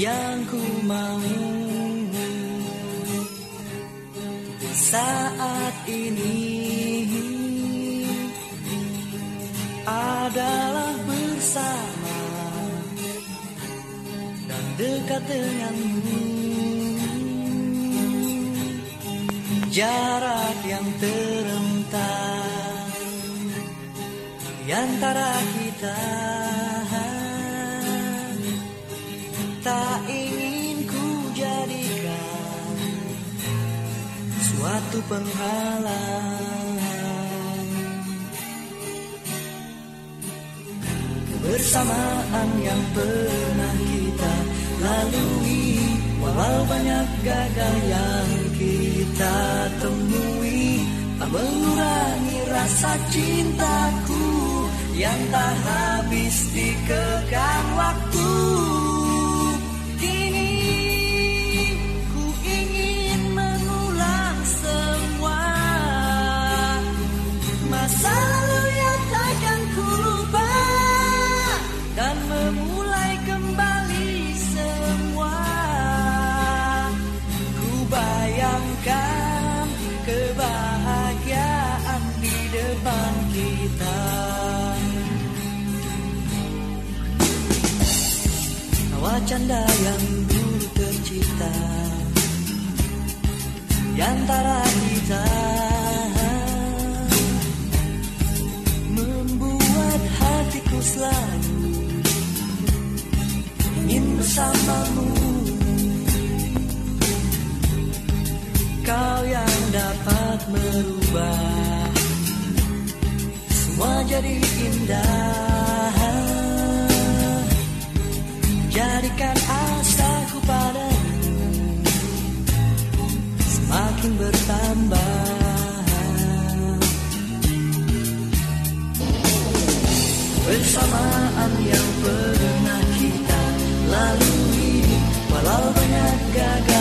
yang ku mau saat ini adalah bersama dan dekat denganmu. Jarak yang terentang di antara kita suatu penghalang. Kebersamaan yang pernah kita lalui walau banyak gagal yang kita temui. Tak mengurangi rasa cintaku yang tak habis dikekang Wacanda yang dulu tercipta Di antara kita Membuat hatiku selalu Ingin bersamamu. Kau yang dapat merubah Semua jadi indah Tinggikan asaku padamu Semakin bertambah. Bersamaan yang pernah kita lalui. Walau banyak gagal.